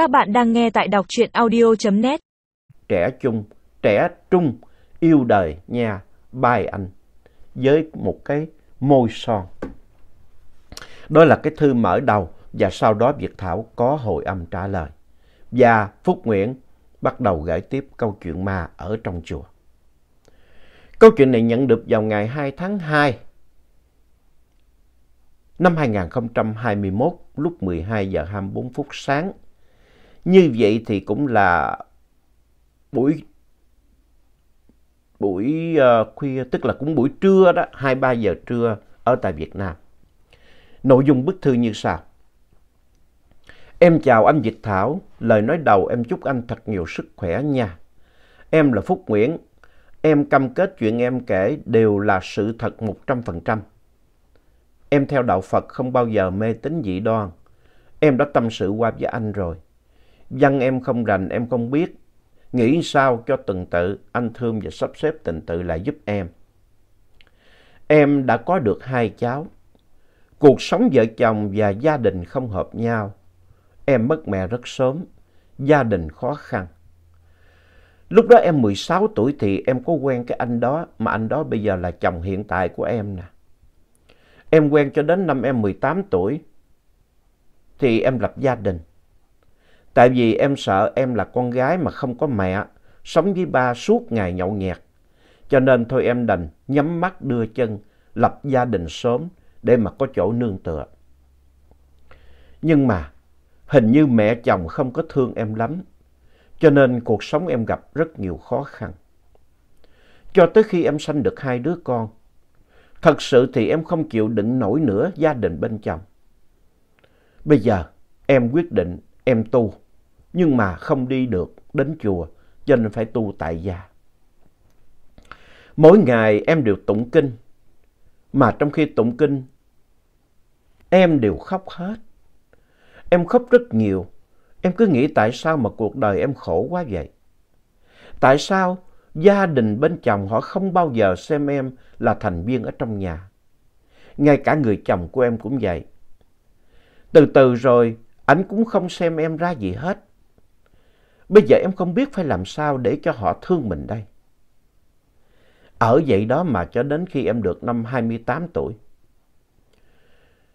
Các bạn đang nghe tại đọc truyện audio.net. Trẻ chung, trẻ trung, yêu đời nha, bài anh. Với một cái môi son. Đó là cái thư mở đầu và sau đó Việt Thảo có hồi âm trả lời. Và Phúc Nguyễn bắt đầu gửi tiếp câu chuyện ma ở trong chùa. Câu chuyện này nhận được vào ngày 2 tháng 2 năm 2021 lúc 12 giờ 24 phút sáng. Như vậy thì cũng là buổi buổi uh, khuya tức là cũng buổi trưa đó, 2-3 giờ trưa ở tại Việt Nam. Nội dung bức thư như sau. Em chào anh Dịch Thảo, lời nói đầu em chúc anh thật nhiều sức khỏe nha. Em là Phúc Nguyễn, em cam kết chuyện em kể đều là sự thật 100%. Em theo đạo Phật không bao giờ mê tín dị đoan. Em đã tâm sự qua với anh rồi dân em không rành, em không biết. Nghĩ sao cho từng tự, anh thương và sắp xếp tình tự lại giúp em. Em đã có được hai cháu. Cuộc sống vợ chồng và gia đình không hợp nhau. Em mất mẹ rất sớm, gia đình khó khăn. Lúc đó em 16 tuổi thì em có quen cái anh đó, mà anh đó bây giờ là chồng hiện tại của em nè. Em quen cho đến năm em 18 tuổi thì em lập gia đình. Tại vì em sợ em là con gái mà không có mẹ, sống với ba suốt ngày nhậu nhẹt. Cho nên thôi em đành nhắm mắt đưa chân, lập gia đình sớm để mà có chỗ nương tựa. Nhưng mà hình như mẹ chồng không có thương em lắm, cho nên cuộc sống em gặp rất nhiều khó khăn. Cho tới khi em sanh được hai đứa con, thật sự thì em không chịu đựng nổi nữa gia đình bên chồng. Bây giờ em quyết định em tu, nhưng mà không đi được đến chùa, cho nên phải tu tại gia. Mỗi ngày em đều tụng kinh, mà trong khi tụng kinh, em đều khóc hết. Em khóc rất nhiều, em cứ nghĩ tại sao mà cuộc đời em khổ quá vậy? Tại sao gia đình bên chồng họ không bao giờ xem em là thành viên ở trong nhà? Ngay cả người chồng của em cũng vậy. Từ từ rồi, anh cũng không xem em ra gì hết. Bây giờ em không biết phải làm sao để cho họ thương mình đây. Ở vậy đó mà cho đến khi em được năm 28 tuổi.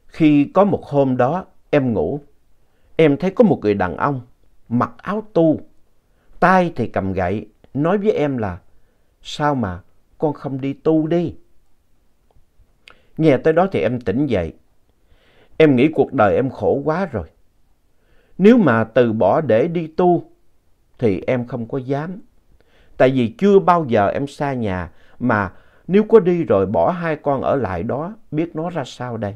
Khi có một hôm đó em ngủ, em thấy có một người đàn ông mặc áo tu, tay thì cầm gậy, nói với em là sao mà con không đi tu đi. Nghe tới đó thì em tỉnh dậy. Em nghĩ cuộc đời em khổ quá rồi. Nếu mà từ bỏ để đi tu, thì em không có dám. Tại vì chưa bao giờ em xa nhà, mà nếu có đi rồi bỏ hai con ở lại đó, biết nó ra sao đây.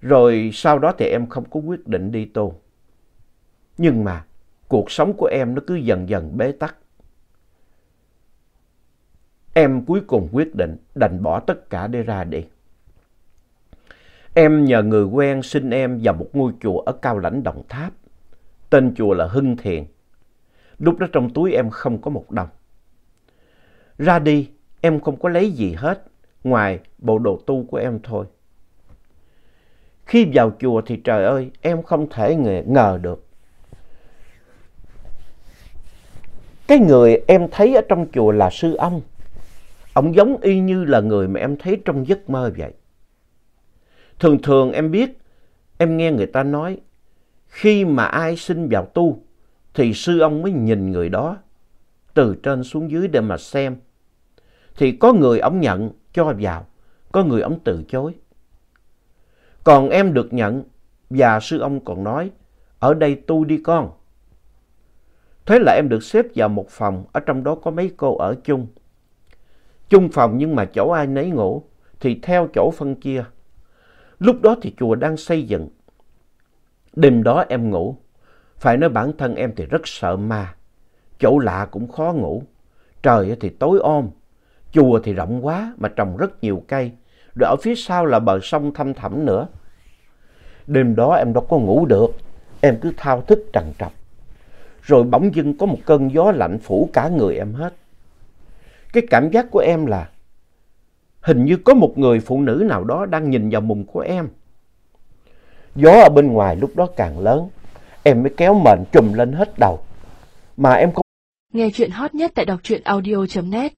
Rồi sau đó thì em không có quyết định đi tu. Nhưng mà cuộc sống của em nó cứ dần dần bế tắc. Em cuối cùng quyết định đành bỏ tất cả để ra đi. Em nhờ người quen xin em vào một ngôi chùa ở Cao Lãnh Đồng Tháp. Tên chùa là Hưng Thiền. Lúc đó trong túi em không có một đồng. Ra đi, em không có lấy gì hết, ngoài bộ đồ tu của em thôi. Khi vào chùa thì trời ơi, em không thể ngờ được. Cái người em thấy ở trong chùa là sư ông. Ông giống y như là người mà em thấy trong giấc mơ vậy. Thường thường em biết, em nghe người ta nói, khi mà ai xin vào tu, thì sư ông mới nhìn người đó từ trên xuống dưới để mà xem. Thì có người ông nhận cho vào, có người ông từ chối. Còn em được nhận và sư ông còn nói, ở đây tu đi con. Thế là em được xếp vào một phòng, ở trong đó có mấy cô ở chung. Chung phòng nhưng mà chỗ ai nấy ngủ, thì theo chỗ phân chia. Lúc đó thì chùa đang xây dựng. Đêm đó em ngủ. Phải nói bản thân em thì rất sợ ma. Chỗ lạ cũng khó ngủ. Trời thì tối om. Chùa thì rộng quá mà trồng rất nhiều cây. Rồi ở phía sau là bờ sông thăm thẳm nữa. Đêm đó em đâu có ngủ được. Em cứ thao thức trằn trọc. Rồi bỗng dưng có một cơn gió lạnh phủ cả người em hết. Cái cảm giác của em là hình như có một người phụ nữ nào đó đang nhìn vào mùng của em. Gió ở bên ngoài lúc đó càng lớn. em mới kéo mền trùm lên hết đầu. Mà em không Nghe chuyện hot nhất tại đọc truyện audio.net